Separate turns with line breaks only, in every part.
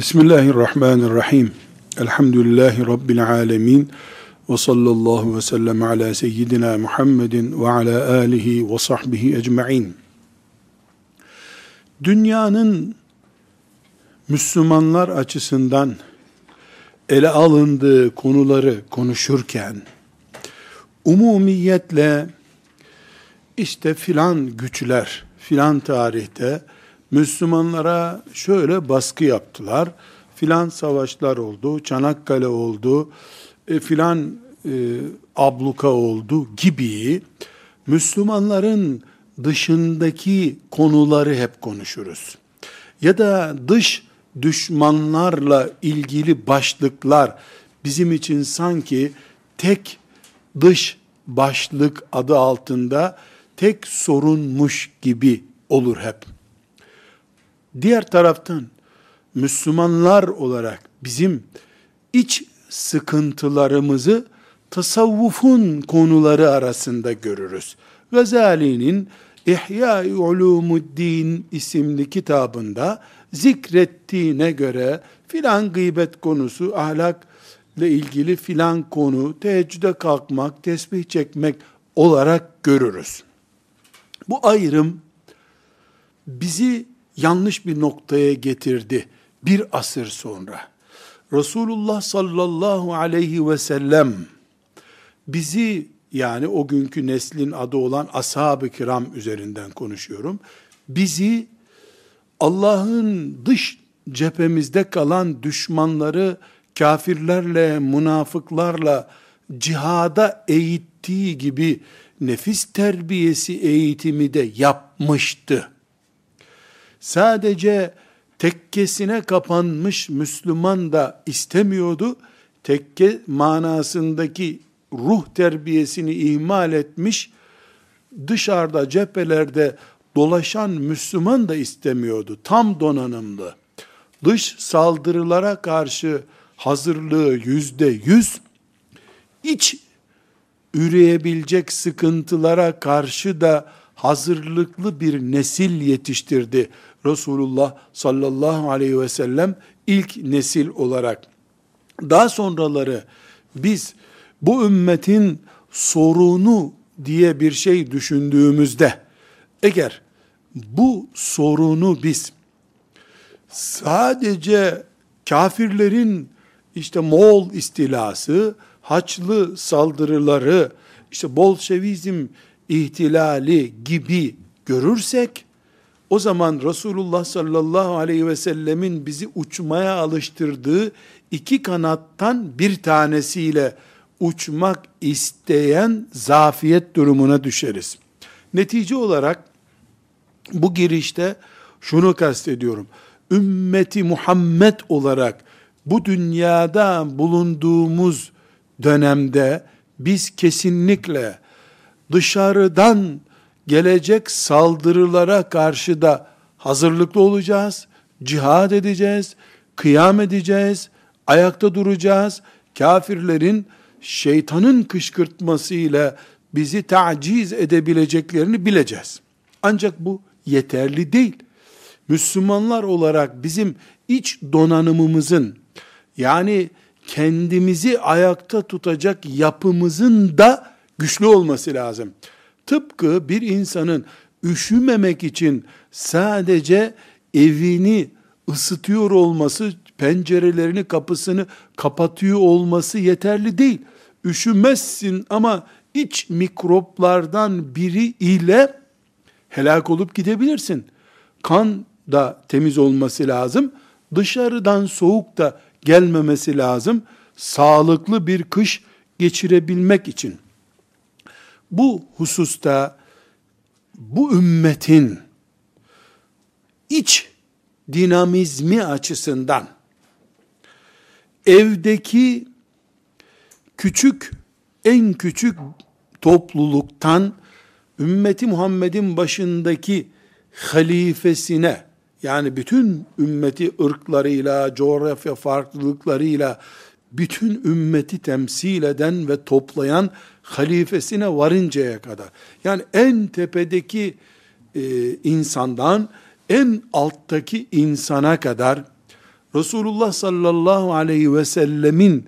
Bismillahirrahmanirrahim. Elhamdülillahi Rabbil alemin. Ve sallallahu ve sellem ala seyyidina Muhammedin ve ala alihi ve sahbihi ecma'in. Dünyanın Müslümanlar açısından ele alındığı konuları konuşurken, umumiyetle işte filan güçler, filan tarihte Müslümanlara şöyle baskı yaptılar. Filan savaşlar oldu, Çanakkale oldu, e, filan e, abluka oldu gibi Müslümanların dışındaki konuları hep konuşuruz. Ya da dış düşmanlarla ilgili başlıklar bizim için sanki tek dış başlık adı altında tek sorunmuş gibi olur hep. Diğer taraftan Müslümanlar olarak bizim iç sıkıntılarımızı tasavvufun konuları arasında görürüz. Gazali'nin İhya-i Ulumuddin isimli kitabında zikrettiğine göre filan gıybet konusu, ahlakla ilgili filan konu, teheccüde kalkmak, tesbih çekmek olarak görürüz. Bu ayrım bizi yanlış bir noktaya getirdi bir asır sonra. Resulullah sallallahu aleyhi ve sellem bizi yani o günkü neslin adı olan ashab-ı kiram üzerinden konuşuyorum. Bizi Allah'ın dış cephemizde kalan düşmanları kafirlerle, münafıklarla cihada eğittiği gibi nefis terbiyesi eğitimi de yapmıştı sadece tekkesine kapanmış Müslüman da istemiyordu. Tekke manasındaki ruh terbiyesini ihmal etmiş, dışarıda cephelerde dolaşan Müslüman da istemiyordu. Tam donanımlı. Dış saldırılara karşı hazırlığı yüzde yüz, iç üreyebilecek sıkıntılara karşı da hazırlıklı bir nesil yetiştirdi Resulullah sallallahu aleyhi ve sellem ilk nesil olarak. Daha sonraları biz bu ümmetin sorunu diye bir şey düşündüğümüzde eğer bu sorunu biz sadece kafirlerin işte Moğol istilası, Haçlı saldırıları, işte Bolşevizm ihtilali gibi görürsek o zaman Resulullah sallallahu aleyhi ve sellemin bizi uçmaya alıştırdığı iki kanattan bir tanesiyle uçmak isteyen zafiyet durumuna düşeriz. Netice olarak bu girişte şunu kastediyorum. Ümmeti Muhammed olarak bu dünyada bulunduğumuz dönemde biz kesinlikle dışarıdan gelecek saldırılara karşı da hazırlıklı olacağız, cihad edeceğiz, kıyam edeceğiz, ayakta duracağız. Kafirlerin şeytanın kışkırtmasıyla bizi taciz edebileceklerini bileceğiz. Ancak bu yeterli değil. Müslümanlar olarak bizim iç donanımımızın yani kendimizi ayakta tutacak yapımızın da güçlü olması lazım. Tıpkı bir insanın üşümemek için sadece evini ısıtıyor olması, pencerelerini, kapısını kapatıyor olması yeterli değil. Üşümezsin ama iç mikroplardan biri ile helak olup gidebilirsin. Kan da temiz olması lazım. Dışarıdan soğuk da gelmemesi lazım. Sağlıklı bir kış geçirebilmek için bu hususta bu ümmetin iç dinamizmi açısından evdeki küçük en küçük topluluktan ümmeti Muhammed'in başındaki halifesine yani bütün ümmeti ırklarıyla, coğrafya farklılıklarıyla bütün ümmeti temsil eden ve toplayan halifesine varıncaya kadar. Yani en tepedeki e, insandan en alttaki insana kadar Resulullah sallallahu aleyhi ve sellemin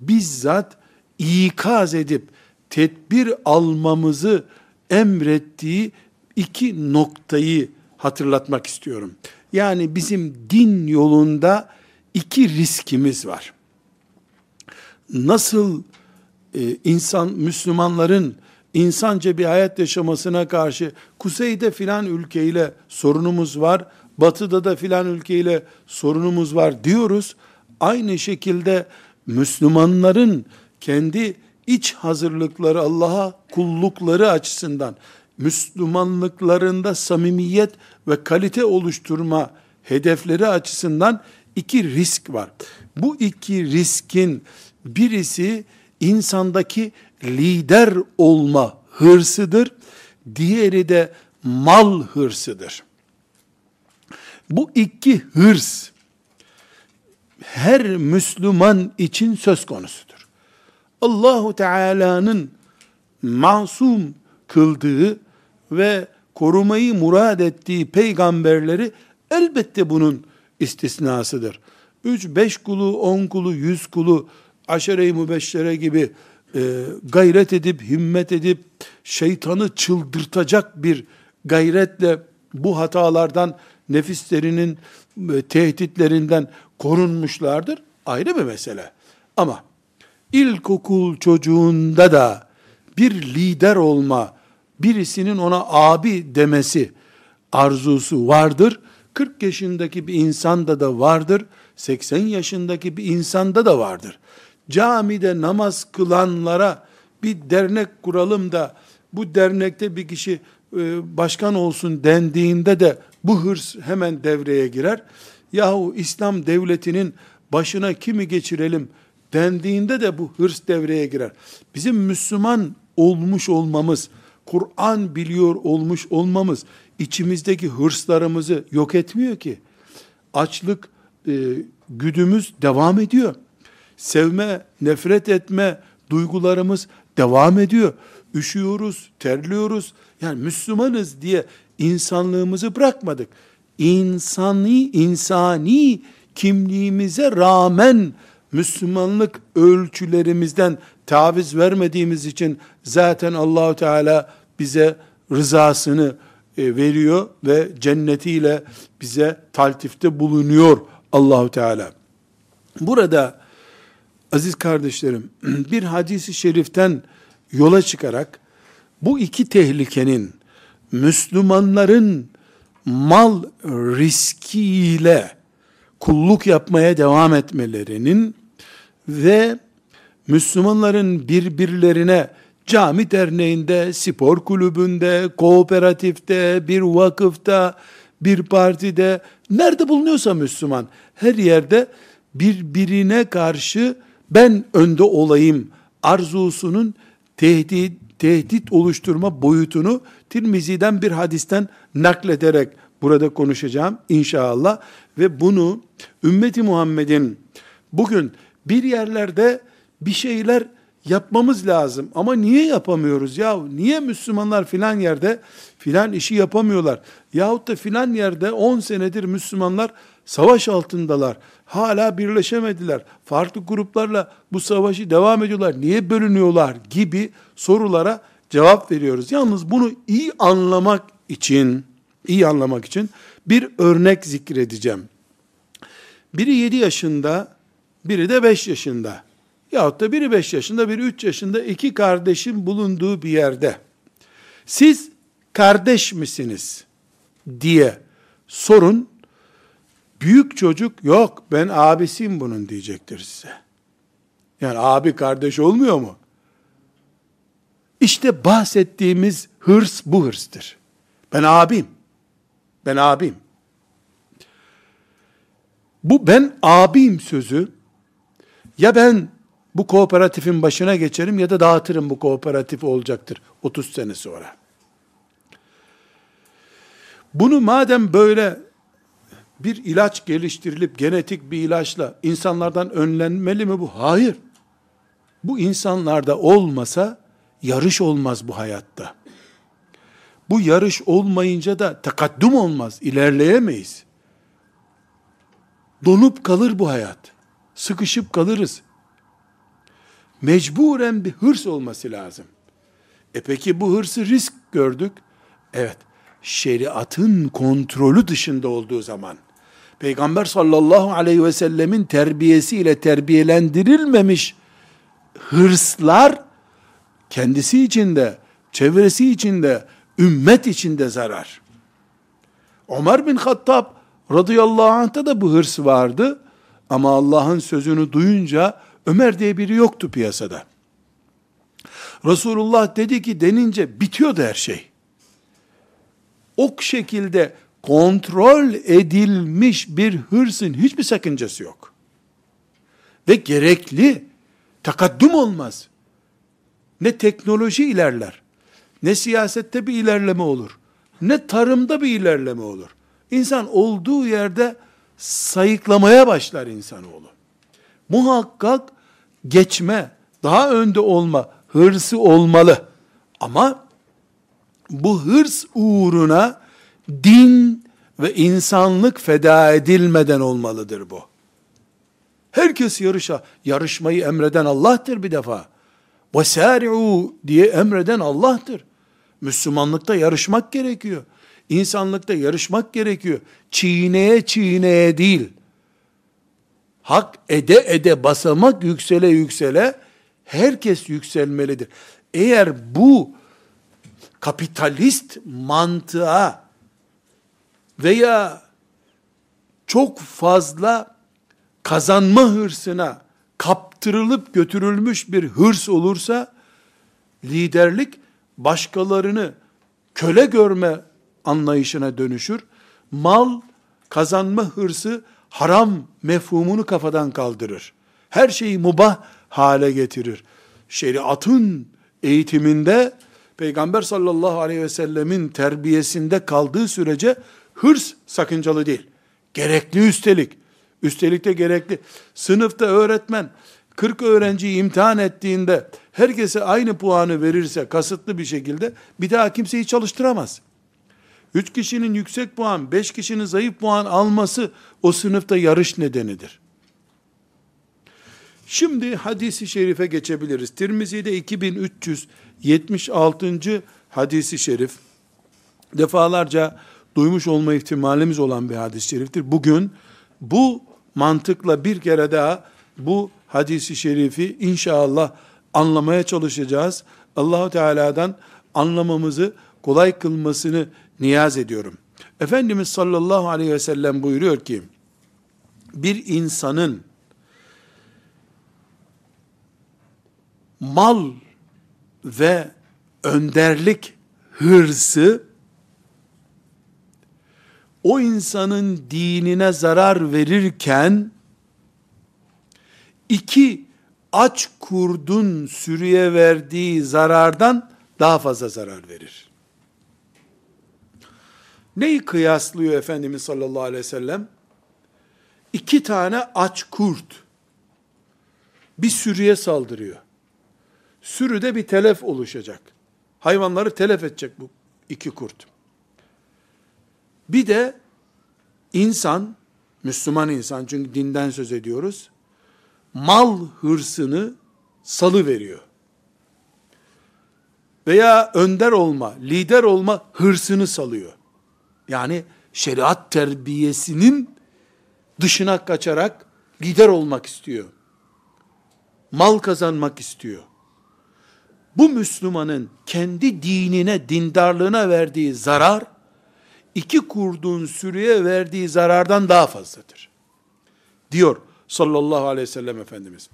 bizzat ikaz edip tedbir almamızı emrettiği iki noktayı hatırlatmak istiyorum. Yani bizim din yolunda iki riskimiz var. Nasıl e, insan Müslümanların insanca bir hayat yaşamasına karşı kuzeyde filan ülkeyle sorunumuz var, batıda da filan ülkeyle sorunumuz var diyoruz. Aynı şekilde Müslümanların kendi iç hazırlıkları Allah'a kullukları açısından Müslümanlıklarında samimiyet ve kalite oluşturma hedefleri açısından iki risk var. Bu iki riskin birisi insandaki lider olma hırsıdır. Diğeri de mal hırsıdır. Bu iki hırs her Müslüman için söz konusudur. Allahu Teala'nın masum kıldığı ve korumayı murad ettiği peygamberleri elbette bunun istisnasıdır. Üç, beş kulu, on kulu, yüz kulu, aşere-i mübeşşere gibi e, gayret edip, himmet edip, şeytanı çıldırtacak bir gayretle bu hatalardan, nefislerinin e, tehditlerinden korunmuşlardır. Ayrı bir mesele. Ama ilkokul çocuğunda da bir lider olma, birisinin ona abi demesi arzusu vardır. 40 yaşındaki bir insanda da vardır. 80 yaşındaki bir insanda da vardır. Camide namaz kılanlara bir dernek kuralım da bu dernekte bir kişi e, başkan olsun dendiğinde de bu hırs hemen devreye girer. Yahu İslam devletinin başına kimi geçirelim dendiğinde de bu hırs devreye girer. Bizim Müslüman olmuş olmamız, Kur'an biliyor olmuş olmamız içimizdeki hırslarımızı yok etmiyor ki. Açlık e, güdümüz devam ediyor. Sevme, nefret etme duygularımız devam ediyor. Üşüyoruz, terliyoruz. Yani Müslümanız diye insanlığımızı bırakmadık. İnsani, insani kimliğimize rağmen Müslümanlık ölçülerimizden taviz vermediğimiz için zaten Allahu Teala bize rızasını e, veriyor ve cennetiyle bize taltifte bulunuyor Allahu Teala. Burada aziz kardeşlerim bir hadisi şeriften yola çıkarak bu iki tehlikenin Müslümanların mal riskiyle kulluk yapmaya devam etmelerinin ve Müslümanların birbirlerine cami derneğinde, spor kulübünde, kooperatifte, bir vakıfta, bir partide, nerede bulunuyorsa Müslüman, her yerde birbirine karşı ben önde olayım arzusunun tehdit, tehdit oluşturma boyutunu Tirmizi'den bir hadisten naklederek burada konuşacağım inşallah ve bunu ümmeti Muhammed'in bugün bir yerlerde bir şeyler yapmamız lazım. Ama niye yapamıyoruz ya? Niye Müslümanlar filan yerde filan işi yapamıyorlar? Yahut da filan yerde 10 senedir Müslümanlar savaş altındalar. Hala birleşemediler. Farklı gruplarla bu savaşı devam ediyorlar. Niye bölünüyorlar gibi sorulara cevap veriyoruz. Yalnız bunu iyi anlamak için iyi anlamak için bir örnek zikredeceğim. Biri 7 yaşında, biri de 5 yaşında. Yahut da biri 5 yaşında, biri 3 yaşında iki kardeşin bulunduğu bir yerde. Siz kardeş misiniz diye sorun. Büyük çocuk yok ben abisiyim bunun diyecektir size. Yani abi kardeş olmuyor mu? İşte bahsettiğimiz hırs bu hırstır. Ben abim. Ben abim. Bu ben abim sözü ya ben bu kooperatifin başına geçerim ya da dağıtırım bu kooperatif olacaktır 30 sene sonra. Bunu madem böyle bir ilaç geliştirilip genetik bir ilaçla insanlardan önlenmeli mi bu? Hayır. Bu insanlarda olmasa yarış olmaz bu hayatta. Bu yarış olmayınca da takaddum olmaz, ilerleyemeyiz. Donup kalır bu hayat. Sıkışıp kalırız. Mecburen bir hırs olması lazım. E peki bu hırsı risk gördük. Evet, şeriatın kontrolü dışında olduğu zaman, Peygamber sallallahu aleyhi ve sellemin terbiyesiyle terbiyelendirilmemiş hırslar, kendisi için de, çevresi için de, ümmet için de zarar. Ömer bin Hattab radıyallahu anh'ta da bu hırs vardı. Ama Allah'ın sözünü duyunca Ömer diye biri yoktu piyasada. Resulullah dedi ki denince bitiyordu her şey. O şekilde kontrol edilmiş bir hırsın hiçbir sakıncası yok. Ve gerekli takaddüm olmaz. Ne teknoloji ilerler, ne siyasette bir ilerleme olur, ne tarımda bir ilerleme olur. İnsan olduğu yerde sayıklamaya başlar insanoğlu. Muhakkak geçme, daha önde olma, hırsı olmalı. Ama bu hırs uğruna din ve insanlık feda edilmeden olmalıdır bu. Herkes yarışa, yarışmayı emreden Allah'tır bir defa. Vesari'u diye emreden Allah'tır. Müslümanlıkta yarışmak gerekiyor. İnsanlıkta yarışmak gerekiyor. Çiğneye çiğneye değil. Hak ede ede basamak yüksele yüksele herkes yükselmelidir. Eğer bu kapitalist mantığa veya çok fazla kazanma hırsına kaptırılıp götürülmüş bir hırs olursa liderlik başkalarını köle görme anlayışına dönüşür. Mal kazanma hırsı haram mefhumunu kafadan kaldırır. Her şeyi mubah hale getirir. Şeriatın eğitiminde Peygamber sallallahu aleyhi ve sellemin terbiyesinde kaldığı sürece hırs sakıncalı değil. Gerekli üstelik. Üstelik de gerekli. Sınıfta öğretmen 40 öğrenciyi imtihan ettiğinde herkese aynı puanı verirse kasıtlı bir şekilde bir daha kimseyi çalıştıramaz. 3 kişinin yüksek puan, 5 kişinin zayıf puan alması o sınıfta yarış nedenidir. Şimdi hadisi şerife geçebiliriz. Tirmizi'de 2376. hadisi şerif. Defalarca duymuş olma ihtimalimiz olan bir hadis-i şeriftir. Bugün bu mantıkla bir kere daha bu hadisi şerifi inşallah anlamaya çalışacağız. Allahu Teala'dan anlamamızı kolay kılmasını niyaz ediyorum. Efendimiz sallallahu aleyhi ve sellem buyuruyor ki, bir insanın mal ve önderlik hırsı o insanın dinine zarar verirken iki aç kurdun sürüye verdiği zarardan daha fazla zarar verir. Neyi kıyaslıyor Efendimiz sallallahu aleyhi ve sellem? İki tane aç kurt bir sürüye saldırıyor. Sürüde bir telef oluşacak. Hayvanları telef edecek bu iki kurt. Bir de insan, Müslüman insan çünkü dinden söz ediyoruz, mal hırsını salı veriyor. Veya önder olma, lider olma hırsını salıyor. Yani şeriat terbiyesinin dışına kaçarak lider olmak istiyor. Mal kazanmak istiyor. Bu Müslümanın kendi dinine, dindarlığına verdiği zarar, iki kurduğun sürüye verdiği zarardan daha fazladır. Diyor sallallahu aleyhi ve sellem Efendimiz.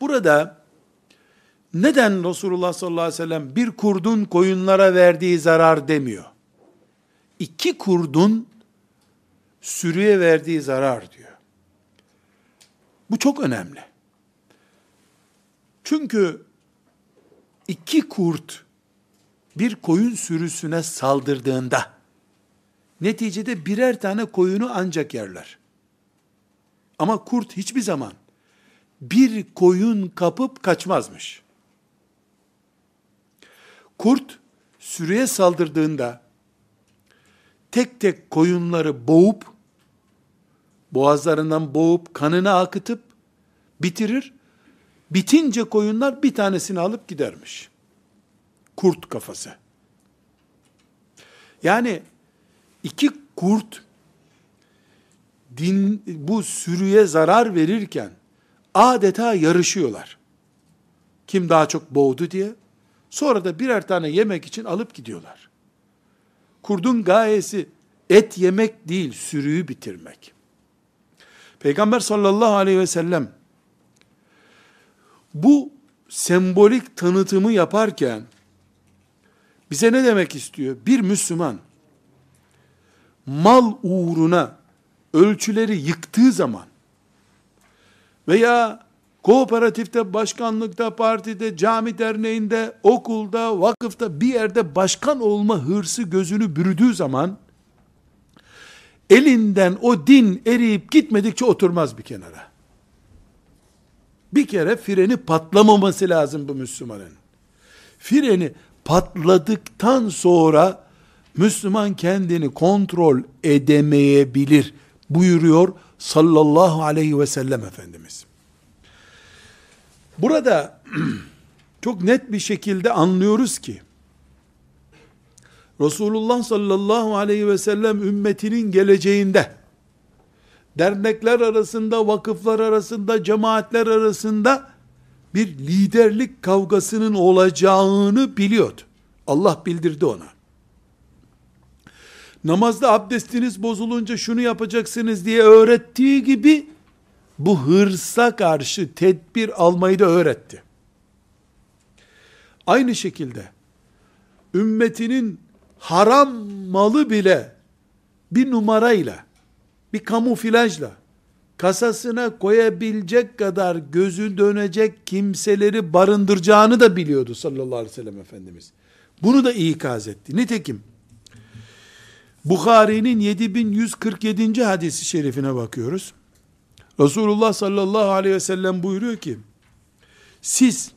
Burada neden Resulullah sallallahu aleyhi ve sellem bir kurdun koyunlara verdiği zarar demiyor? iki kurdun sürüye verdiği zarar diyor. Bu çok önemli. Çünkü iki kurt bir koyun sürüsüne saldırdığında neticede birer tane koyunu ancak yerler. Ama kurt hiçbir zaman bir koyun kapıp kaçmazmış. Kurt sürüye saldırdığında tek tek koyunları boğup boğazlarından boğup kanını akıtıp bitirir. Bitince koyunlar bir tanesini alıp gidermiş. Kurt kafası. Yani iki kurt din, bu sürüye zarar verirken adeta yarışıyorlar. Kim daha çok boğdu diye. Sonra da birer tane yemek için alıp gidiyorlar. Kurdun gayesi et yemek değil, sürüyü bitirmek. Peygamber sallallahu aleyhi ve sellem bu sembolik tanıtımı yaparken bize ne demek istiyor? Bir Müslüman mal uğruna ölçüleri yıktığı zaman veya kooperatifte, başkanlıkta, partide, cami derneğinde, okulda, vakıfta bir yerde başkan olma hırsı gözünü bürüdüğü zaman elinden o din eriyip gitmedikçe oturmaz bir kenara. Bir kere freni patlamaması lazım bu Müslümanın. Freni patladıktan sonra Müslüman kendini kontrol edemeyebilir buyuruyor sallallahu aleyhi ve sellem Efendimiz. Burada çok net bir şekilde anlıyoruz ki Resulullah sallallahu aleyhi ve sellem ümmetinin geleceğinde dernekler arasında, vakıflar arasında, cemaatler arasında bir liderlik kavgasının olacağını biliyordu. Allah bildirdi ona. Namazda abdestiniz bozulunca şunu yapacaksınız diye öğrettiği gibi bu hırsa karşı tedbir almayı da öğretti. Aynı şekilde ümmetinin haram malı bile bir numarayla, bir kamuflajla kasasına koyabilecek kadar gözü dönecek kimseleri barındıracağını da biliyordu sallallahu aleyhi ve sellem Efendimiz. Bunu da ikaz etti. Nitekim Bukhari'nin 7147. hadisi şerifine bakıyoruz. Resulullah sallallahu aleyhi ve sellem buyuruyor ki, siz,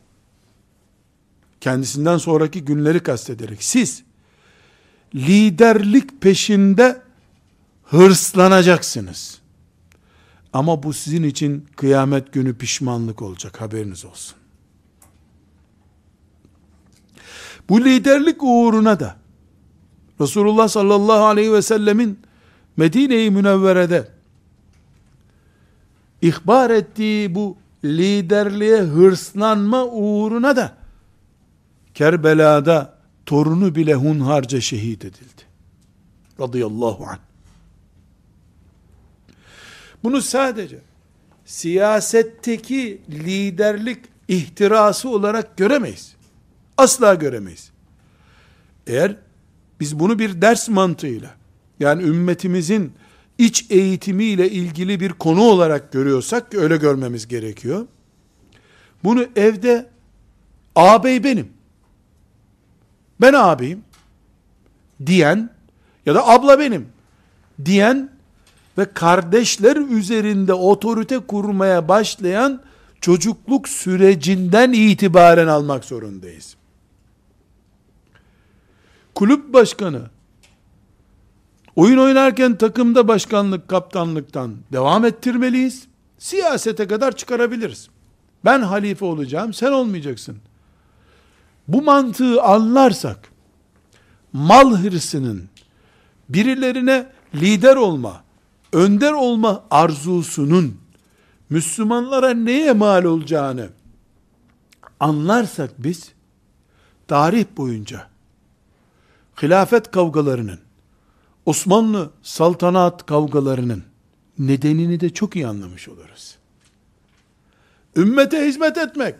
kendisinden sonraki günleri kastederek, siz, liderlik peşinde hırslanacaksınız. Ama bu sizin için kıyamet günü pişmanlık olacak haberiniz olsun. Bu liderlik uğruna da Resulullah sallallahu aleyhi ve sellemin Medine-i Münevvere'de ihbar ettiği bu liderliğe hırslanma uğruna da Kerbela'da torunu bile hunharca şehit edildi. Radıyallahu anh. Bunu sadece siyasetteki liderlik ihtirası olarak göremeyiz. Asla göremeyiz. Eğer biz bunu bir ders mantığıyla, yani ümmetimizin iç eğitimiyle ilgili bir konu olarak görüyorsak, öyle görmemiz gerekiyor. Bunu evde, ağabey benim, ben ağabeyim, diyen, ya da abla benim, diyen ve kardeşler üzerinde otorite kurmaya başlayan çocukluk sürecinden itibaren almak zorundayız kulüp başkanı, oyun oynarken takımda başkanlık, kaptanlıktan devam ettirmeliyiz. Siyasete kadar çıkarabiliriz. Ben halife olacağım, sen olmayacaksın. Bu mantığı anlarsak, mal hırsının, birilerine lider olma, önder olma arzusunun, Müslümanlara neye mal olacağını anlarsak biz, tarih boyunca hilafet kavgalarının, Osmanlı saltanat kavgalarının nedenini de çok iyi anlamış oluruz. Ümmete hizmet etmek,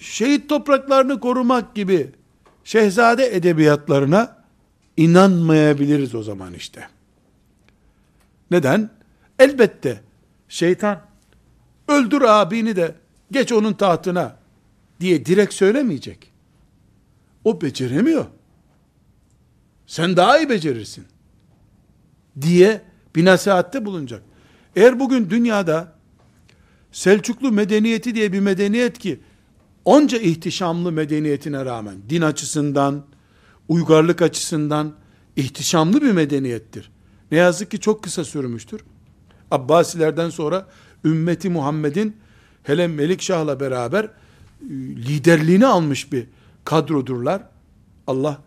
şehit topraklarını korumak gibi şehzade edebiyatlarına inanmayabiliriz o zaman işte. Neden? Elbette şeytan öldür abini de geç onun tahtına diye direkt söylemeyecek. O beceremiyor sen daha iyi becerirsin diye bir nasihatte bulunacak. Eğer bugün dünyada Selçuklu medeniyeti diye bir medeniyet ki onca ihtişamlı medeniyetine rağmen din açısından, uygarlık açısından ihtişamlı bir medeniyettir. Ne yazık ki çok kısa sürmüştür. Abbasilerden sonra ümmeti Muhammed'in hele Melikşah'la beraber e, liderliğini almış bir kadrodurlar. Allah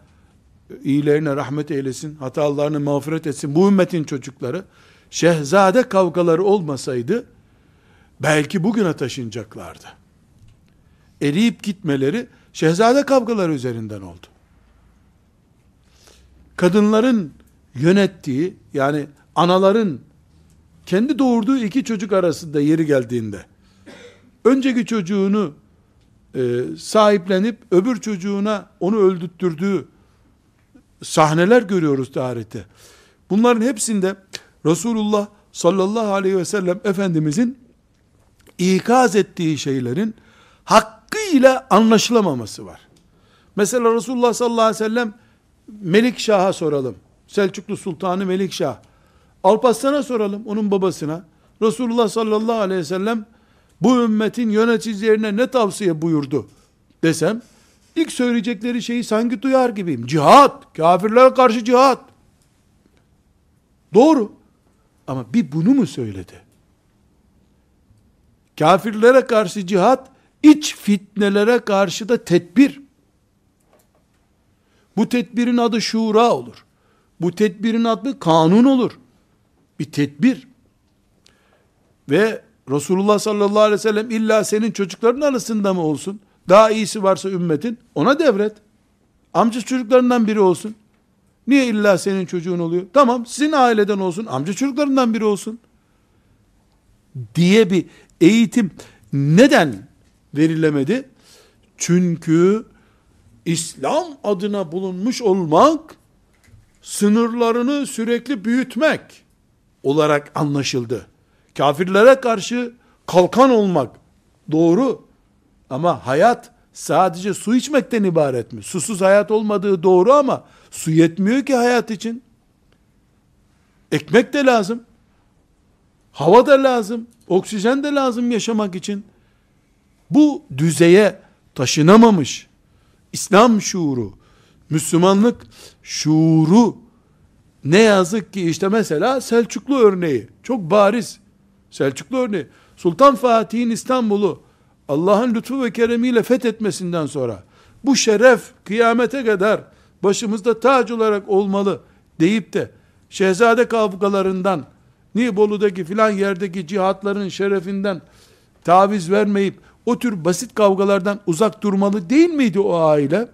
iyilerine rahmet eylesin, hatalarını mağfiret etsin. Bu ümmetin çocukları şehzade kavgaları olmasaydı belki bugüne taşınacaklardı. Eriyip gitmeleri şehzade kavgaları üzerinden oldu. Kadınların yönettiği yani anaların kendi doğurduğu iki çocuk arasında yeri geldiğinde önceki çocuğunu e, sahiplenip öbür çocuğuna onu öldürttürdüğü sahneler görüyoruz tarihte. Bunların hepsinde Resulullah sallallahu aleyhi ve sellem Efendimizin ikaz ettiği şeylerin hakkıyla anlaşılamaması var. Mesela Resulullah sallallahu aleyhi ve sellem Melikşah'a soralım. Selçuklu Sultanı Melikşah. Alparslan'a soralım, onun babasına. Resulullah sallallahu aleyhi ve sellem bu ümmetin yöneticilerine ne tavsiye buyurdu desem, ilk söyleyecekleri şeyi sanki duyar gibiyim. Cihat, kafirlere karşı cihat. Doğru. Ama bir bunu mu söyledi? Kafirlere karşı cihat, iç fitnelere karşı da tedbir. Bu tedbirin adı şura olur. Bu tedbirin adı kanun olur. Bir tedbir. Ve Resulullah sallallahu aleyhi ve sellem illa senin çocukların arasında mı olsun? Daha iyisi varsa ümmetin ona devret. Amca çocuklarından biri olsun. Niye illa senin çocuğun oluyor? Tamam sizin aileden olsun, amca çocuklarından biri olsun. Diye bir eğitim neden verilemedi? Çünkü İslam adına bulunmuş olmak sınırlarını sürekli büyütmek olarak anlaşıldı. Kafirlere karşı kalkan olmak doğru ama hayat sadece su içmekten ibaret mi? Susuz hayat olmadığı doğru ama su yetmiyor ki hayat için. Ekmek de lazım. Hava da lazım. Oksijen de lazım yaşamak için. Bu düzeye taşınamamış İslam şuuru, Müslümanlık şuuru ne yazık ki işte mesela Selçuklu örneği çok bariz. Selçuklu örneği. Sultan Fatih'in İstanbul'u Allah'ın lütfu ve keremiyle fethetmesinden sonra bu şeref kıyamete kadar başımızda tac olarak olmalı deyip de şehzade kavgalarından Nibolu'daki filan yerdeki cihatların şerefinden taviz vermeyip o tür basit kavgalardan uzak durmalı değil miydi o aile?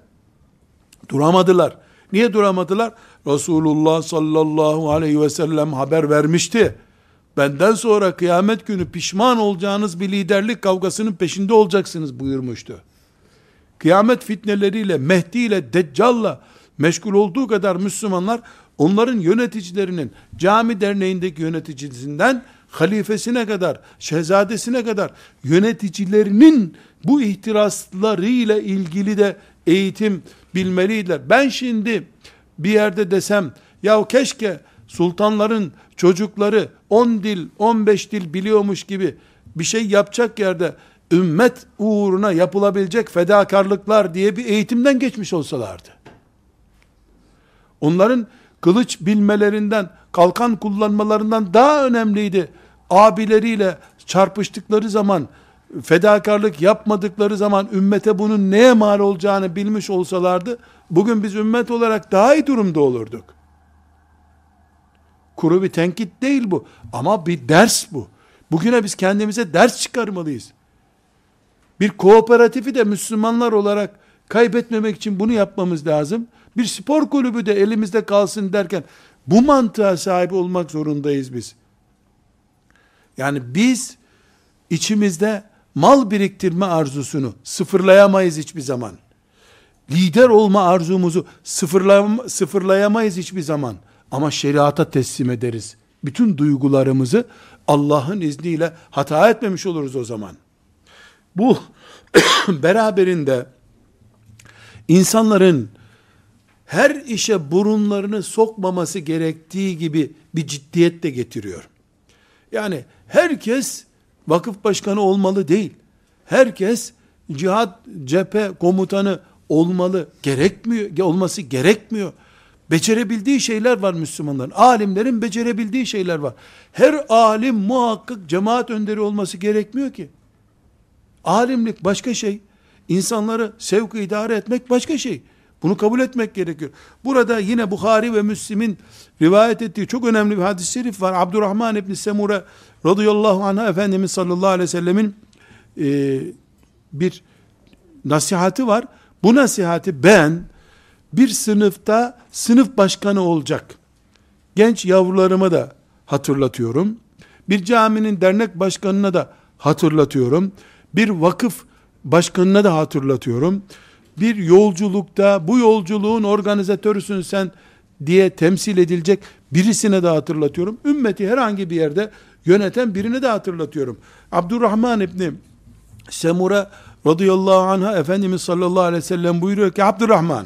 Duramadılar. Niye duramadılar? Resulullah sallallahu aleyhi ve sellem haber vermişti. Benden sonra kıyamet günü pişman olacağınız bir liderlik kavgasının peşinde olacaksınız buyurmuştu. Kıyamet fitneleriyle, Mehdi ile, Deccal'la meşgul olduğu kadar Müslümanlar onların yöneticilerinin cami derneğindeki yöneticisinden halifesine kadar, şehzadesine kadar yöneticilerinin bu ihtiraslarıyla ilgili de eğitim bilmeliydiler. Ben şimdi bir yerde desem, ya keşke sultanların çocukları 10 dil, 15 dil biliyormuş gibi bir şey yapacak yerde ümmet uğruna yapılabilecek fedakarlıklar diye bir eğitimden geçmiş olsalardı. Onların kılıç bilmelerinden, kalkan kullanmalarından daha önemliydi. Abileriyle çarpıştıkları zaman, fedakarlık yapmadıkları zaman ümmete bunun neye mal olacağını bilmiş olsalardı, bugün biz ümmet olarak daha iyi durumda olurduk. Kuru bir tenkit değil bu. Ama bir ders bu. Bugüne biz kendimize ders çıkarmalıyız. Bir kooperatifi de Müslümanlar olarak kaybetmemek için bunu yapmamız lazım. Bir spor kulübü de elimizde kalsın derken bu mantığa sahip olmak zorundayız biz. Yani biz içimizde mal biriktirme arzusunu sıfırlayamayız hiçbir zaman. Lider olma arzumuzu sıfırlayam sıfırlayamayız hiçbir zaman. Ama şeriata teslim ederiz. Bütün duygularımızı Allah'ın izniyle hata etmemiş oluruz o zaman. Bu beraberinde insanların her işe burunlarını sokmaması gerektiği gibi bir ciddiyet de getiriyor. Yani herkes vakıf başkanı olmalı değil. Herkes cihat cephe komutanı olmalı gerekmiyor, olması gerekmiyor. Becerebildiği şeyler var Müslümanların. Alimlerin becerebildiği şeyler var. Her alim muhakkak cemaat önderi olması gerekmiyor ki. Alimlik başka şey. İnsanları sevk idare etmek başka şey. Bunu kabul etmek gerekiyor. Burada yine Bukhari ve Müslim'in rivayet ettiği çok önemli bir hadis-i şerif var. Abdurrahman İbni Semure radıyallahu anh Efendimiz sallallahu aleyhi ve sellemin e, bir nasihati var. Bu nasihati ben bir sınıfta sınıf başkanı olacak genç yavrularıma da hatırlatıyorum. Bir caminin dernek başkanına da hatırlatıyorum. Bir vakıf başkanına da hatırlatıyorum. Bir yolculukta bu yolculuğun organizatörüsün sen diye temsil edilecek birisine de hatırlatıyorum. Ümmeti herhangi bir yerde yöneten birine de hatırlatıyorum. Abdurrahman İbni Semura radıyallahu anh'a Efendimiz sallallahu aleyhi ve sellem buyuruyor ki Abdurrahman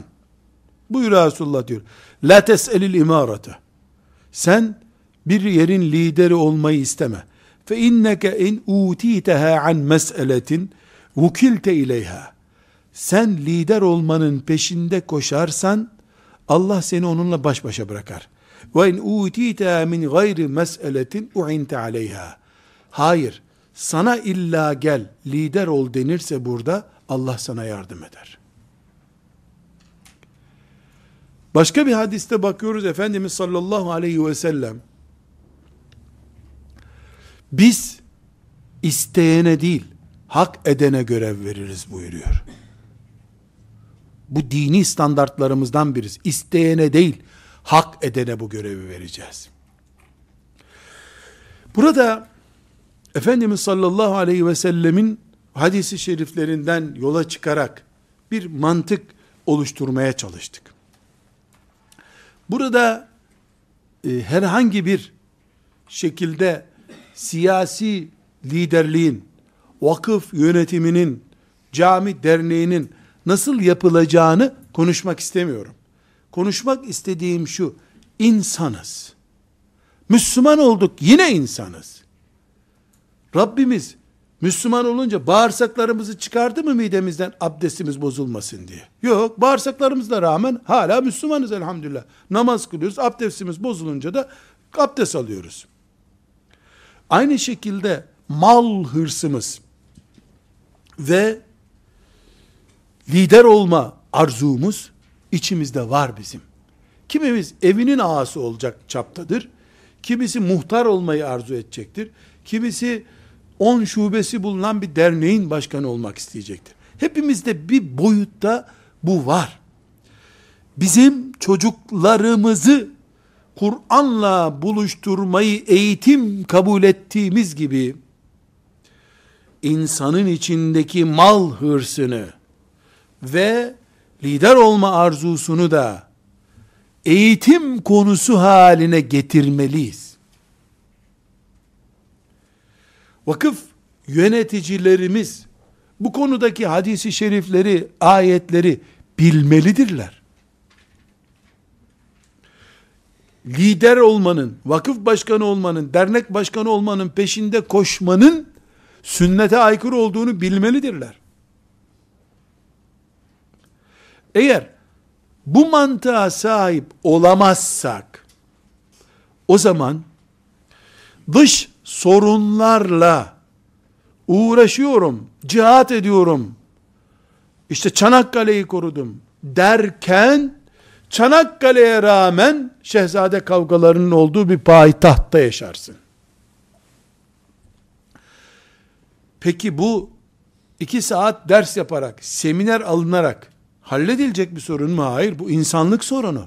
buyuruyor Resulullah diyor. La tes'elil imarete. Sen bir yerin lideri olmayı isteme. Fe inneke in utiteha an mes'eletin vukilte ileyha. Sen lider olmanın peşinde koşarsan Allah seni onunla baş başa bırakar. Ve in utiteha min gayri mes'eletin u'inte aleyha. Hayır, sana illa gel lider ol denirse burada Allah sana yardım eder. Başka bir hadiste bakıyoruz Efendimiz sallallahu aleyhi ve sellem biz isteyene değil hak edene görev veririz buyuruyor. Bu dini standartlarımızdan birisi. İsteyene değil hak edene bu görevi vereceğiz. Burada Efendimiz sallallahu aleyhi ve sellemin hadisi şeriflerinden yola çıkarak bir mantık oluşturmaya çalıştık. Burada e, herhangi bir şekilde siyasi liderliğin, vakıf yönetiminin, cami derneğinin nasıl yapılacağını konuşmak istemiyorum. Konuşmak istediğim şu, insanız. Müslüman olduk, yine insanız. Rabbimiz Müslüman olunca bağırsaklarımızı çıkardı mı midemizden abdestimiz bozulmasın diye. Yok bağırsaklarımızla rağmen hala Müslümanız elhamdülillah. Namaz kılıyoruz abdestimiz bozulunca da abdest alıyoruz. Aynı şekilde mal hırsımız ve lider olma arzumuz içimizde var bizim. Kimimiz evinin ağası olacak çaptadır. Kimisi muhtar olmayı arzu edecektir. Kimisi 10 şubesi bulunan bir derneğin başkanı olmak isteyecektir. Hepimizde bir boyutta bu var. Bizim çocuklarımızı Kur'an'la buluşturmayı eğitim kabul ettiğimiz gibi insanın içindeki mal hırsını ve lider olma arzusunu da eğitim konusu haline getirmeliyiz. Vakıf yöneticilerimiz bu konudaki hadisi şerifleri, ayetleri bilmelidirler. Lider olmanın, vakıf başkanı olmanın, dernek başkanı olmanın peşinde koşmanın sünnete aykırı olduğunu bilmelidirler. Eğer bu mantığa sahip olamazsak o zaman dış sorunlarla uğraşıyorum, cihat ediyorum, işte Çanakkale'yi korudum derken, Çanakkale'ye rağmen şehzade kavgalarının olduğu bir payitahtta yaşarsın. Peki bu iki saat ders yaparak, seminer alınarak halledilecek bir sorun mu? Hayır, bu insanlık sorunu.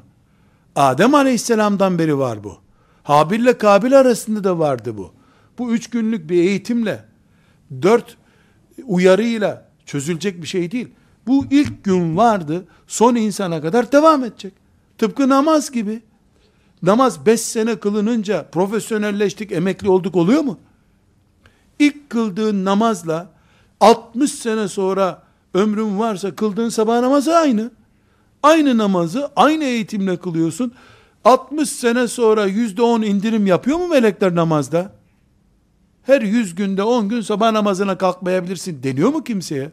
Adem aleyhisselamdan beri var bu. Habil ile Kabil arasında da vardı bu bu üç günlük bir eğitimle, dört uyarıyla çözülecek bir şey değil. Bu ilk gün vardı, son insana kadar devam edecek. Tıpkı namaz gibi. Namaz beş sene kılınınca profesyonelleştik, emekli olduk oluyor mu? İlk kıldığın namazla 60 sene sonra ömrün varsa kıldığın sabah namazı aynı. Aynı namazı aynı eğitimle kılıyorsun. 60 sene sonra yüzde on indirim yapıyor mu melekler namazda? Her yüz günde on gün sabah namazına kalkmayabilirsin deniyor mu kimseye?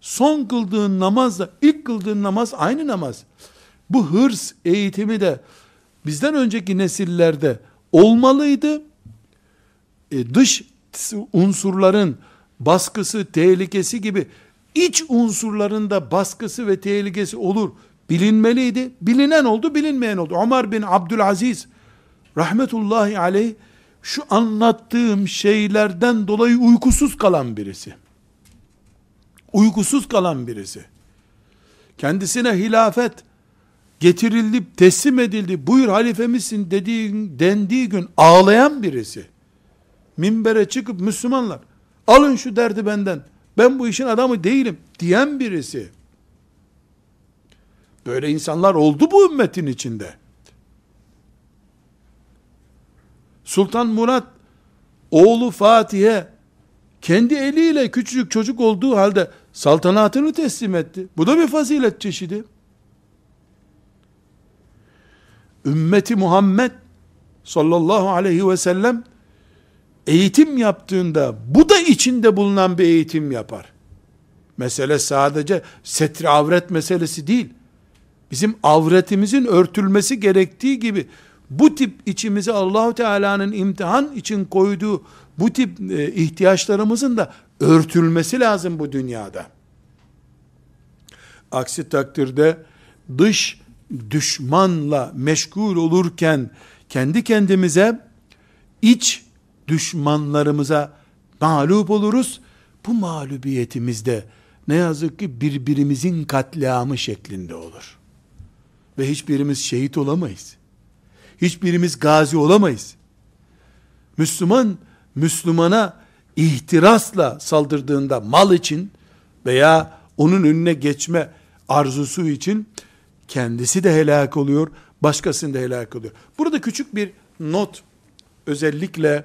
Son kıldığın namazla ilk kıldığın namaz aynı namaz. Bu hırs eğitimi de bizden önceki nesillerde olmalıydı. E, dış unsurların baskısı, tehlikesi gibi iç unsurların da baskısı ve tehlikesi olur bilinmeliydi. Bilinen oldu, bilinmeyen oldu. Ömer bin Abdülaziz rahmetullahi aleyh şu anlattığım şeylerden dolayı uykusuz kalan birisi. Uykusuz kalan birisi. Kendisine hilafet getirildi, teslim edildi. Buyur halifemizsin dediği, dendiği gün ağlayan birisi. Minbere çıkıp Müslümanlar alın şu derdi benden. Ben bu işin adamı değilim diyen birisi. Böyle insanlar oldu bu ümmetin içinde. Sultan Murat oğlu Fatih'e kendi eliyle küçücük çocuk olduğu halde saltanatını teslim etti. Bu da bir fazilet çeşidi. Ümmeti Muhammed sallallahu aleyhi ve sellem eğitim yaptığında bu da içinde bulunan bir eğitim yapar. Mesele sadece setri avret meselesi değil. Bizim avretimizin örtülmesi gerektiği gibi bu tip içimize Allahu Teala'nın imtihan için koyduğu bu tip e, ihtiyaçlarımızın da örtülmesi lazım bu dünyada. Aksi takdirde dış düşmanla meşgul olurken kendi kendimize iç düşmanlarımıza mağlup oluruz. Bu mağlubiyetimizde ne yazık ki birbirimizin katliamı şeklinde olur. Ve hiçbirimiz şehit olamayız. Hiçbirimiz gazi olamayız. Müslüman, Müslümana ihtirasla saldırdığında mal için veya onun önüne geçme arzusu için kendisi de helak oluyor, başkasını da helak oluyor. Burada küçük bir not özellikle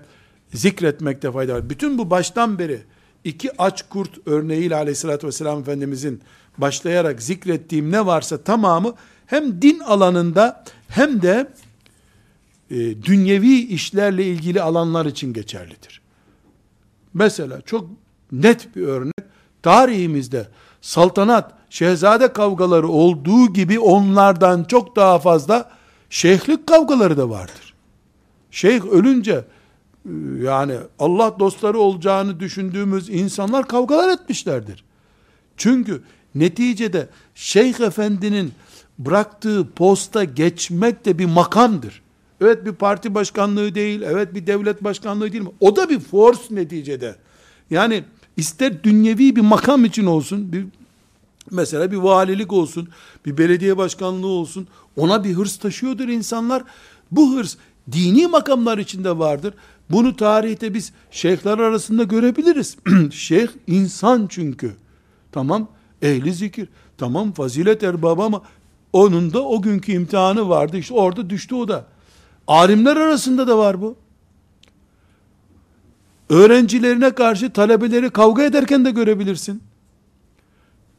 zikretmekte fayda var. Bütün bu baştan beri iki aç kurt örneğiyle aleyhissalatü vesselam Efendimizin başlayarak zikrettiğim ne varsa tamamı hem din alanında hem de e, dünyevi işlerle ilgili alanlar için geçerlidir. Mesela çok net bir örnek tarihimizde saltanat, şehzade kavgaları olduğu gibi onlardan çok daha fazla şeyhlik kavgaları da vardır. Şeyh ölünce e, yani Allah dostları olacağını düşündüğümüz insanlar kavgalar etmişlerdir. Çünkü neticede Şeyh Efendi'nin bıraktığı posta geçmek de bir makamdır. Evet bir parti başkanlığı değil, evet bir devlet başkanlığı değil mi? O da bir force neticede. Yani ister dünyevi bir makam için olsun, bir mesela bir valilik olsun, bir belediye başkanlığı olsun, ona bir hırs taşıyordur insanlar. Bu hırs dini makamlar içinde vardır. Bunu tarihte biz şeyhler arasında görebiliriz. Şeyh insan çünkü. Tamam ehli zikir, tamam fazilet erbabı ama onun da o günkü imtihanı vardı. İşte orada düştü o da. Alimler arasında da var bu. Öğrencilerine karşı talebeleri kavga ederken de görebilirsin.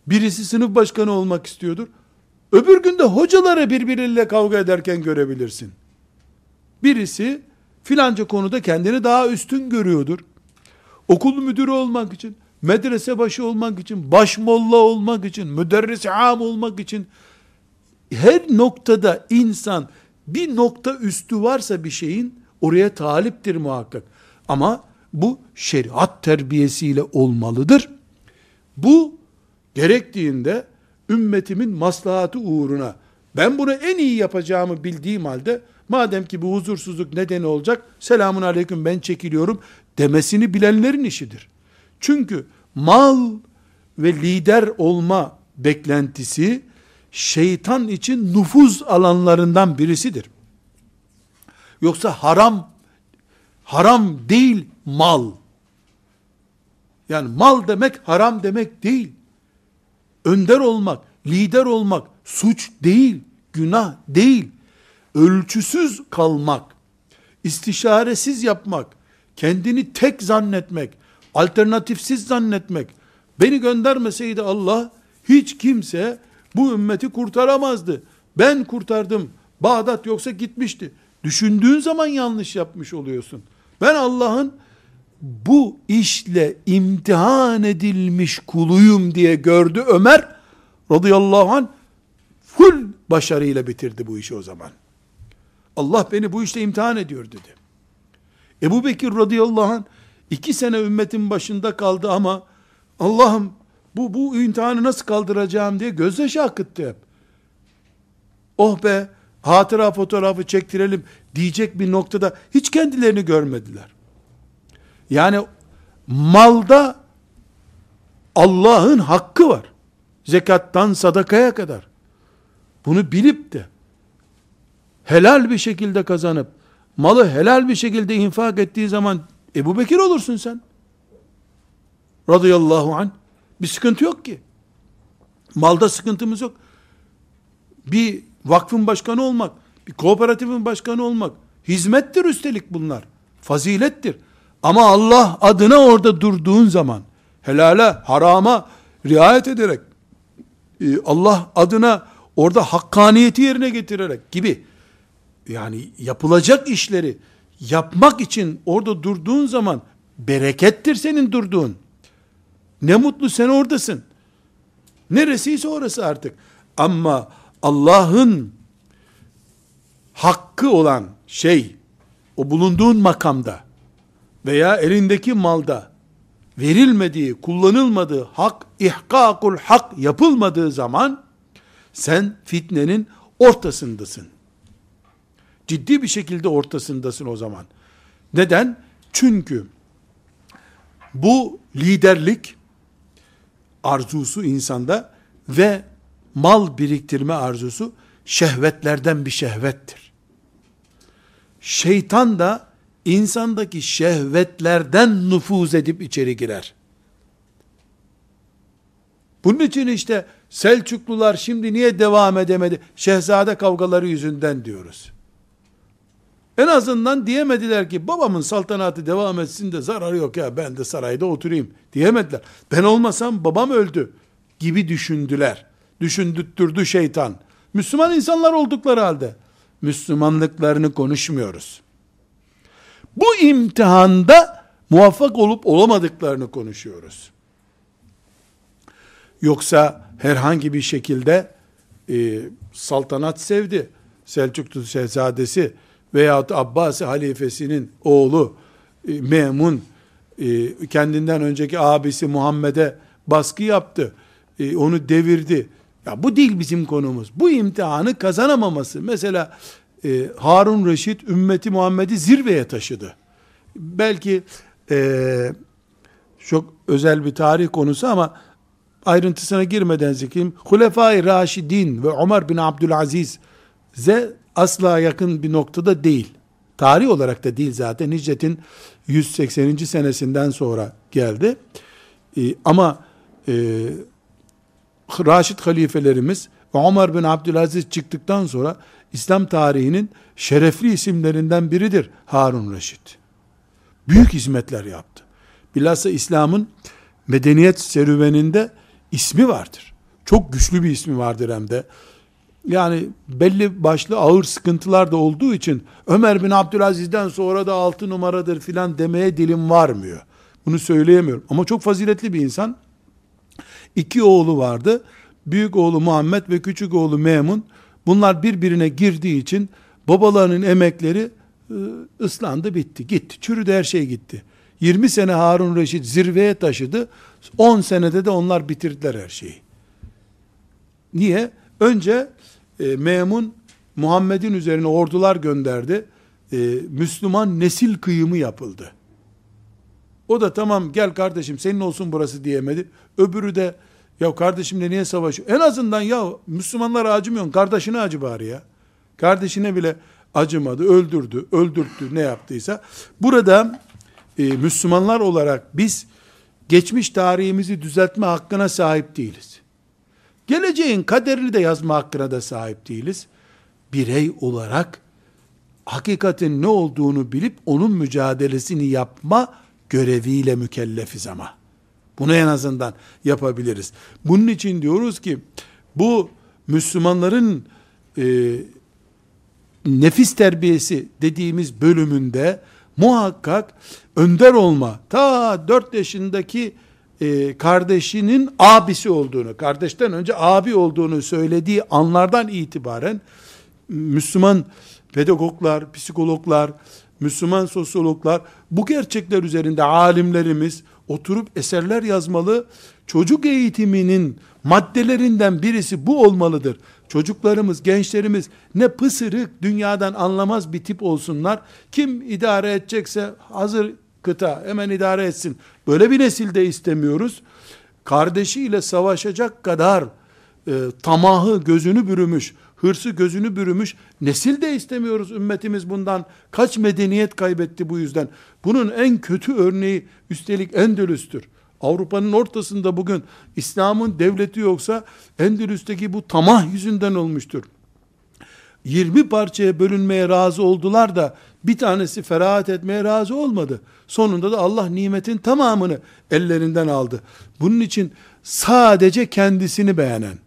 Birisi sınıf başkanı olmak istiyordur. Öbür günde hocaları birbiriyle kavga ederken görebilirsin. Birisi filanca konuda kendini daha üstün görüyordur. Okul müdürü olmak için, medrese başı olmak için, baş molla olmak için, müderris am olmak için her noktada insan bir nokta üstü varsa bir şeyin oraya taliptir muhakkak. Ama bu şeriat terbiyesiyle olmalıdır. Bu gerektiğinde ümmetimin maslahatı uğruna ben bunu en iyi yapacağımı bildiğim halde madem ki bu huzursuzluk nedeni olacak selamun aleyküm ben çekiliyorum demesini bilenlerin işidir. Çünkü mal ve lider olma beklentisi şeytan için nüfuz alanlarından birisidir. Yoksa haram haram değil mal. Yani mal demek haram demek değil. Önder olmak, lider olmak suç değil, günah değil. Ölçüsüz kalmak, istişaresiz yapmak, kendini tek zannetmek, alternatifsiz zannetmek. Beni göndermeseydi Allah hiç kimse bu ümmeti kurtaramazdı. Ben kurtardım. Bağdat yoksa gitmişti. Düşündüğün zaman yanlış yapmış oluyorsun. Ben Allah'ın bu işle imtihan edilmiş kuluyum diye gördü Ömer radıyallahu anh full başarıyla bitirdi bu işi o zaman. Allah beni bu işte imtihan ediyor dedi. Ebu Bekir radıyallahu anh iki sene ümmetin başında kaldı ama Allah'ım bu, bu imtihanı nasıl kaldıracağım diye gözyaşı akıttı hep. Oh be hatıra fotoğrafı çektirelim diyecek bir noktada hiç kendilerini görmediler. Yani malda Allah'ın hakkı var. Zekattan sadakaya kadar. Bunu bilip de helal bir şekilde kazanıp malı helal bir şekilde infak ettiği zaman Ebu Bekir olursun sen. Radıyallahu anh. Bir sıkıntı yok ki. Malda sıkıntımız yok. Bir vakfın başkanı olmak, bir kooperatifin başkanı olmak, hizmettir üstelik bunlar. Fazilettir. Ama Allah adına orada durduğun zaman, helale, harama riayet ederek, e, Allah adına orada hakkaniyeti yerine getirerek gibi, yani yapılacak işleri yapmak için orada durduğun zaman, berekettir senin durduğun. Ne mutlu sen oradasın. Neresiyse orası artık. Ama Allah'ın hakkı olan şey, o bulunduğun makamda veya elindeki malda verilmediği, kullanılmadığı hak, ihkakul hak yapılmadığı zaman sen fitnenin ortasındasın. Ciddi bir şekilde ortasındasın o zaman. Neden? Çünkü bu liderlik arzusu insanda ve mal biriktirme arzusu şehvetlerden bir şehvettir. Şeytan da insandaki şehvetlerden nüfuz edip içeri girer. Bunun için işte Selçuklular şimdi niye devam edemedi? Şehzade kavgaları yüzünden diyoruz. En azından diyemediler ki babamın saltanatı devam etsin de zararı yok ya ben de sarayda oturayım diyemediler. Ben olmasam babam öldü gibi düşündüler. Düşündürttürdü şeytan. Müslüman insanlar oldukları halde Müslümanlıklarını konuşmuyoruz. Bu imtihanda muvaffak olup olamadıklarını konuşuyoruz. Yoksa herhangi bir şekilde e, saltanat sevdi. Selçuklu Şehzadesi veyahut Abbasi halifesinin oğlu e, Memun e, kendinden önceki abisi Muhammed'e baskı yaptı. E, onu devirdi. Ya bu değil bizim konumuz. Bu imtihanı kazanamaması. Mesela Harun Reşit ümmeti Muhammed'i zirveye taşıdı. Belki çok özel bir tarih konusu ama ayrıntısına girmeden zikreyim. Hulefai Raşidin ve Ömer bin Abdülaziz ze asla yakın bir noktada değil. Tarih olarak da değil zaten. Hicretin 180. senesinden sonra geldi. E, ama e, Raşid halifelerimiz ve Ömer bin Abdülaziz çıktıktan sonra İslam tarihinin şerefli isimlerinden biridir Harun Reşit. Büyük hizmetler yaptı. Bilhassa İslam'ın medeniyet serüveninde ismi vardır. Çok güçlü bir ismi vardır hem de. Yani belli başlı ağır sıkıntılar da olduğu için Ömer bin Abdülaziz'den sonra da altı numaradır filan demeye dilim varmıyor. Bunu söyleyemiyorum. Ama çok faziletli bir insan. İki oğlu vardı. Büyük oğlu Muhammed ve küçük oğlu Memun. Bunlar birbirine girdiği için babalarının emekleri e, ıslandı bitti. Gitti. Çürüdü her şey gitti. 20 sene Harun Reşit zirveye taşıdı. 10 senede de onlar bitirdiler her şeyi. Niye? Önce e, Memun Muhammed'in üzerine ordular gönderdi. E, Müslüman nesil kıyımı yapıldı. O da tamam gel kardeşim senin olsun burası diyemedi. Öbürü de ya kardeşimle niye savaşıyor? En azından ya Müslümanlar acımıyorsun. Kardeşine acı bari ya. Kardeşine bile acımadı. Öldürdü, öldürttü ne yaptıysa. Burada e, Müslümanlar olarak biz geçmiş tarihimizi düzeltme hakkına sahip değiliz. Geleceğin kaderini de yazma hakkına da sahip değiliz. Birey olarak hakikatin ne olduğunu bilip onun mücadelesini yapma göreviyle mükellefiz ama. Bunu en azından yapabiliriz. Bunun için diyoruz ki bu Müslümanların e, nefis terbiyesi dediğimiz bölümünde muhakkak önder olma, ta 4 yaşındaki e, kardeşinin abisi olduğunu, kardeşten önce abi olduğunu söylediği anlardan itibaren Müslüman pedagoglar, psikologlar, Müslüman sosyologlar bu gerçekler üzerinde alimlerimiz oturup eserler yazmalı. Çocuk eğitiminin maddelerinden birisi bu olmalıdır. Çocuklarımız, gençlerimiz ne pısırık, dünyadan anlamaz bir tip olsunlar. Kim idare edecekse hazır kıta hemen idare etsin. Böyle bir nesilde istemiyoruz. Kardeşiyle savaşacak kadar e, tamahı gözünü bürümüş, hırsı gözünü bürümüş nesil de istemiyoruz. Ümmetimiz bundan kaç medeniyet kaybetti bu yüzden. Bunun en kötü örneği üstelik Endülüs'tür. Avrupa'nın ortasında bugün İslam'ın devleti yoksa Endülüs'teki bu tamah yüzünden olmuştur. 20 parçaya bölünmeye razı oldular da bir tanesi ferahat etmeye razı olmadı. Sonunda da Allah nimetin tamamını ellerinden aldı. Bunun için sadece kendisini beğenen,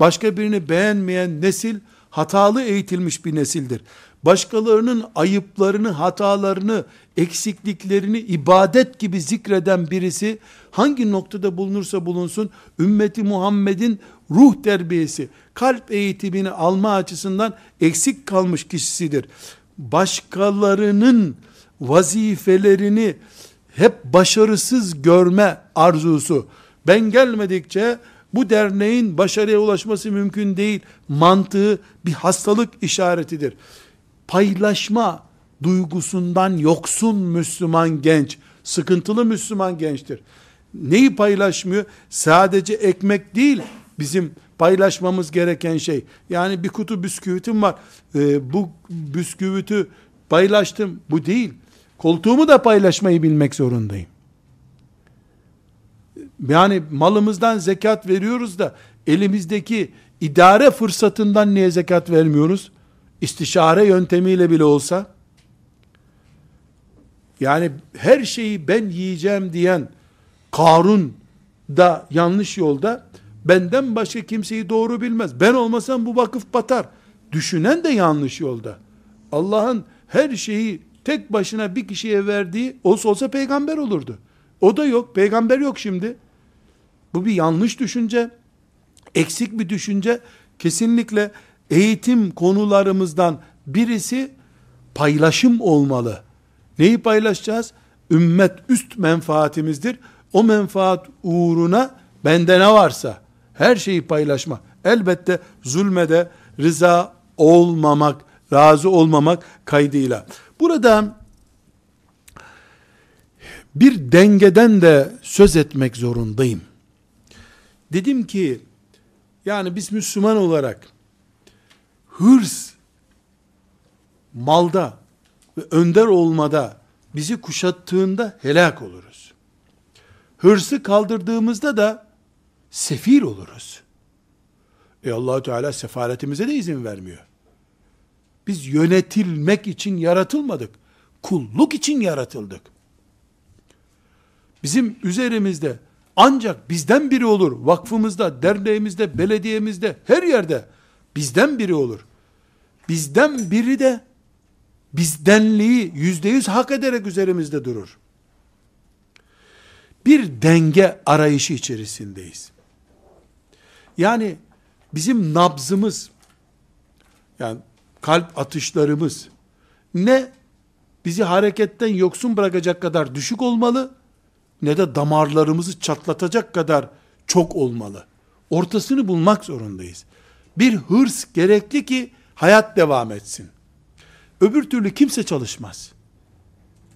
başka birini beğenmeyen nesil hatalı eğitilmiş bir nesildir. Başkalarının ayıplarını, hatalarını, eksikliklerini ibadet gibi zikreden birisi hangi noktada bulunursa bulunsun ümmeti Muhammed'in ruh terbiyesi, kalp eğitimini alma açısından eksik kalmış kişisidir. Başkalarının vazifelerini hep başarısız görme arzusu. Ben gelmedikçe bu derneğin başarıya ulaşması mümkün değil. Mantığı bir hastalık işaretidir. Paylaşma duygusundan yoksun Müslüman genç, sıkıntılı Müslüman gençtir. Neyi paylaşmıyor? Sadece ekmek değil bizim paylaşmamız gereken şey. Yani bir kutu bisküvitim var. Ee, bu bisküviti paylaştım. Bu değil. Koltuğumu da paylaşmayı bilmek zorundayım. Yani malımızdan zekat veriyoruz da elimizdeki idare fırsatından niye zekat vermiyoruz? İstişare yöntemiyle bile olsa yani her şeyi ben yiyeceğim diyen Karun da yanlış yolda benden başka kimseyi doğru bilmez. Ben olmasam bu vakıf batar. Düşünen de yanlış yolda. Allah'ın her şeyi tek başına bir kişiye verdiği olsa olsa peygamber olurdu. O da yok. Peygamber yok şimdi. Bu bir yanlış düşünce. Eksik bir düşünce. Kesinlikle eğitim konularımızdan birisi paylaşım olmalı. Neyi paylaşacağız? Ümmet üst menfaatimizdir. O menfaat uğruna bende ne varsa her şeyi paylaşma. Elbette zulmede rıza olmamak, razı olmamak kaydıyla. Burada bir dengeden de söz etmek zorundayım. Dedim ki yani biz Müslüman olarak hırs malda ve önder olmada bizi kuşattığında helak oluruz. Hırsı kaldırdığımızda da sefir oluruz. E allah Teala sefaretimize de izin vermiyor. Biz yönetilmek için yaratılmadık. Kulluk için yaratıldık. Bizim üzerimizde ancak bizden biri olur. Vakfımızda, derneğimizde, belediyemizde, her yerde bizden biri olur. Bizden biri de bizdenliği yüzde yüz hak ederek üzerimizde durur. Bir denge arayışı içerisindeyiz. Yani bizim nabzımız, yani kalp atışlarımız ne bizi hareketten yoksun bırakacak kadar düşük olmalı, ne de damarlarımızı çatlatacak kadar çok olmalı. Ortasını bulmak zorundayız. Bir hırs gerekli ki hayat devam etsin. Öbür türlü kimse çalışmaz.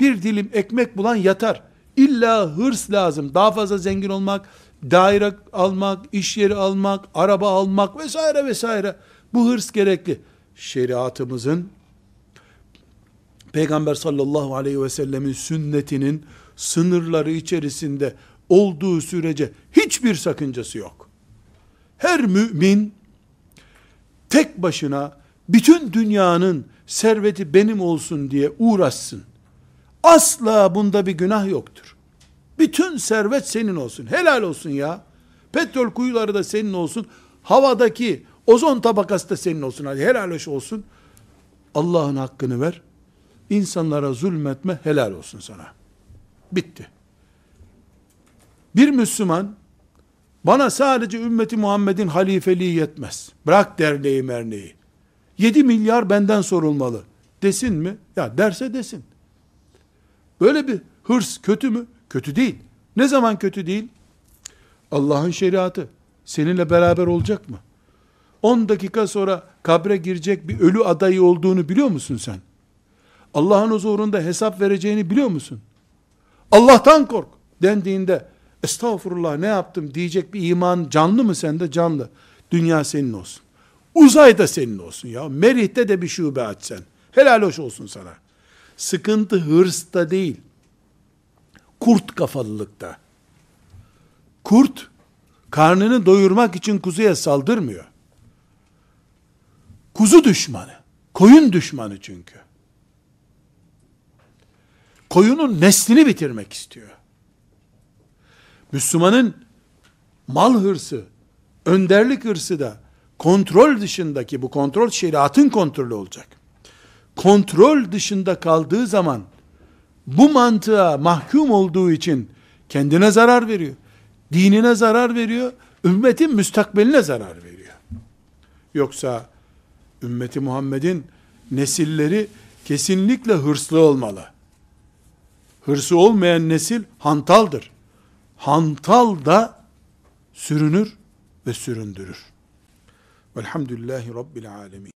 Bir dilim ekmek bulan yatar. İlla hırs lazım. Daha fazla zengin olmak, daire almak, iş yeri almak, araba almak vesaire vesaire. Bu hırs gerekli. Şeriatımızın Peygamber sallallahu aleyhi ve sellemin sünnetinin sınırları içerisinde olduğu sürece hiçbir sakıncası yok. Her mümin tek başına bütün dünyanın serveti benim olsun diye uğraşsın. Asla bunda bir günah yoktur. Bütün servet senin olsun. Helal olsun ya. Petrol kuyuları da senin olsun. Havadaki ozon tabakası da senin olsun. Hadi helal hoş olsun. Allah'ın hakkını ver. İnsanlara zulmetme helal olsun sana. Bitti. Bir Müslüman bana sadece ümmeti Muhammed'in halifeliği yetmez. Bırak derneği merneği. 7 milyar benden sorulmalı. Desin mi? Ya derse desin. Böyle bir hırs kötü mü? Kötü değil. Ne zaman kötü değil? Allah'ın şeriatı seninle beraber olacak mı? 10 dakika sonra kabre girecek bir ölü adayı olduğunu biliyor musun sen? Allah'ın huzurunda hesap vereceğini biliyor musun? Allah'tan kork dendiğinde estağfurullah ne yaptım diyecek bir iman canlı mı sende? Canlı. Dünya senin olsun. Uzay da senin olsun ya. Merih'te de bir şube aç sen. Helal hoş olsun sana. Sıkıntı hırsta değil. Kurt kafalılıkta. Kurt, karnını doyurmak için kuzuya saldırmıyor. Kuzu düşmanı. Koyun düşmanı çünkü. Koyunun neslini bitirmek istiyor. Müslümanın mal hırsı, önderlik hırsı da kontrol dışındaki bu kontrol şeriatın kontrolü olacak. Kontrol dışında kaldığı zaman bu mantığa mahkum olduğu için kendine zarar veriyor. Dinine zarar veriyor. Ümmetin müstakbeline zarar veriyor. Yoksa ümmeti Muhammed'in nesilleri kesinlikle hırslı olmalı. Hırsı olmayan nesil hantaldır. Hantal da sürünür ve süründürür. Velhamdülillahi Rabbil Alemin.